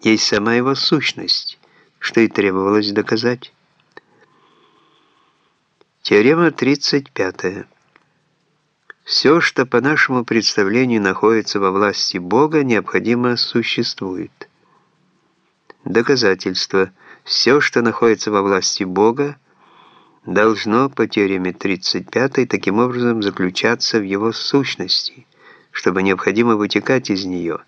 есть сама его сущность, что и требовалось доказать. Теорема 35. Все, что по нашему представлению находится во власти Бога, необходимо существует. Доказательство. Все, что находится во власти Бога, должно по теореме 35 таким образом заключаться в его сущности, чтобы необходимо вытекать из нее.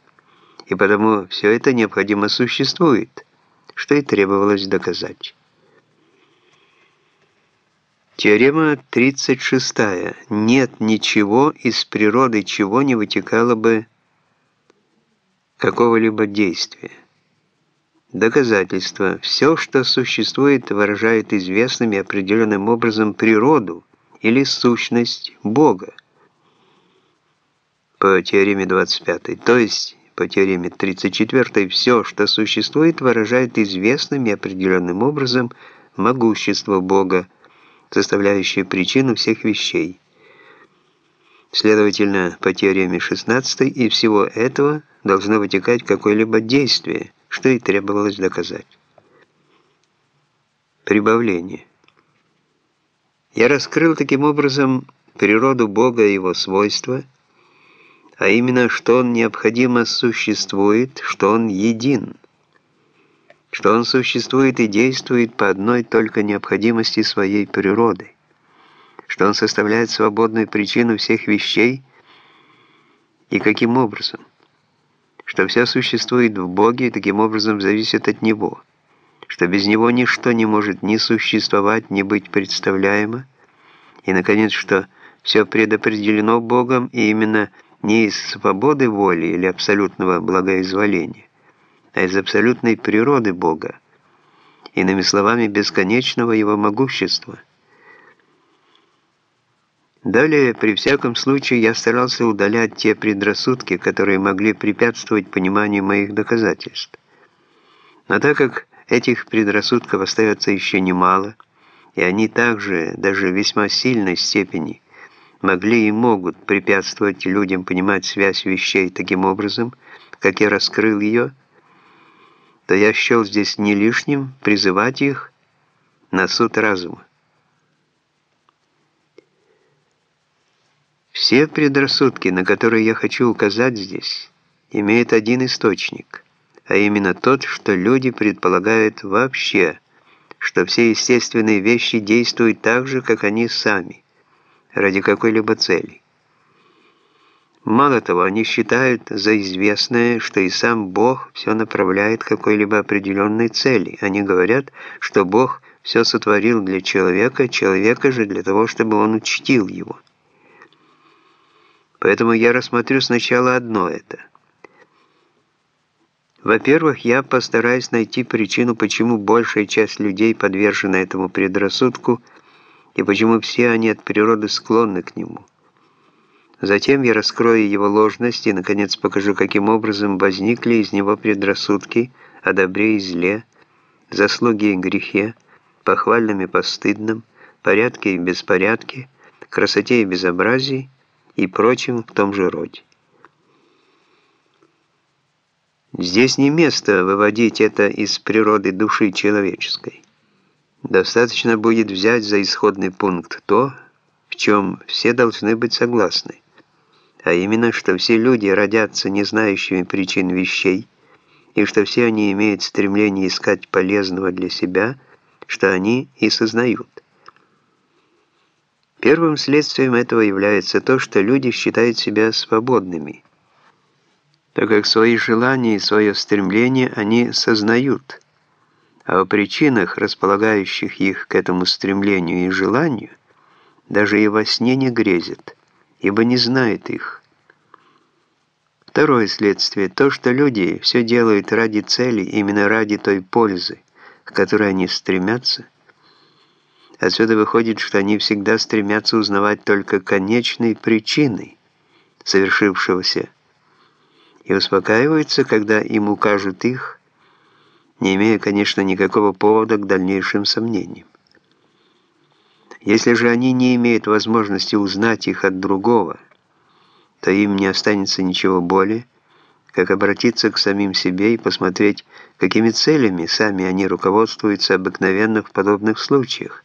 И потому все это необходимо существует, что и требовалось доказать. Теорема 36. Нет ничего из природы, чего не вытекало бы какого-либо действия. Доказательство. Все, что существует, выражает известным и определенным образом природу или сущность Бога. По теореме 25. То есть, по теореме 34. Все, что существует, выражает известным и определенным образом могущество Бога, составляющее причину всех вещей. Следовательно, по теореме 16 и всего этого должно вытекать какое-либо действие, что и требовалось доказать. Прибавление. Я раскрыл таким образом природу Бога и его свойства, а именно, что Он необходимо существует, что Он един – что он существует и действует по одной только необходимости своей природы, что он составляет свободную причину всех вещей. И каким образом, что все существует в Боге и таким образом зависит от Него, что без Него ничто не может ни существовать, ни быть представляемо, и, наконец, что все предопределено Богом и именно не из свободы воли или абсолютного благоизволения, а из абсолютной природы Бога, иными словами, бесконечного Его могущества. Далее, при всяком случае, я старался удалять те предрассудки, которые могли препятствовать пониманию моих доказательств. Но так как этих предрассудков остается еще немало, и они также, даже в весьма сильной степени, могли и могут препятствовать людям понимать связь вещей таким образом, как я раскрыл ее, то я счел здесь не лишним призывать их на суд разума. Все предрассудки, на которые я хочу указать здесь, имеют один источник, а именно тот, что люди предполагают вообще, что все естественные вещи действуют так же, как они сами, ради какой-либо цели. Мало того, они считают за известное, что и сам Бог все направляет к какой-либо определенной цели. Они говорят, что Бог все сотворил для человека, человека же для того, чтобы он учтил его. Поэтому я рассмотрю сначала одно это. Во-первых, я постараюсь найти причину, почему большая часть людей подвержена этому предрассудку, и почему все они от природы склонны к нему. Затем я раскрою его ложность и, наконец, покажу, каким образом возникли из него предрассудки о добре и зле, заслуги и грехе, похвальном и постыдном, порядке и беспорядке, красоте и безобразии и прочем в том же роде. Здесь не место выводить это из природы души человеческой. Достаточно будет взять за исходный пункт то, в чем все должны быть согласны а именно, что все люди родятся не знающими причин вещей, и что все они имеют стремление искать полезного для себя, что они и сознают. Первым следствием этого является то, что люди считают себя свободными, так как свои желания и свое стремление они сознают, а о причинах, располагающих их к этому стремлению и желанию, даже и во сне не грезят ибо не знает их. Второе следствие – то, что люди все делают ради цели, именно ради той пользы, к которой они стремятся. Отсюда выходит, что они всегда стремятся узнавать только конечной причины совершившегося и успокаиваются, когда им укажут их, не имея, конечно, никакого повода к дальнейшим сомнениям. Если же они не имеют возможности узнать их от другого, то им не останется ничего более, как обратиться к самим себе и посмотреть, какими целями сами они руководствуются обыкновенно в подобных случаях.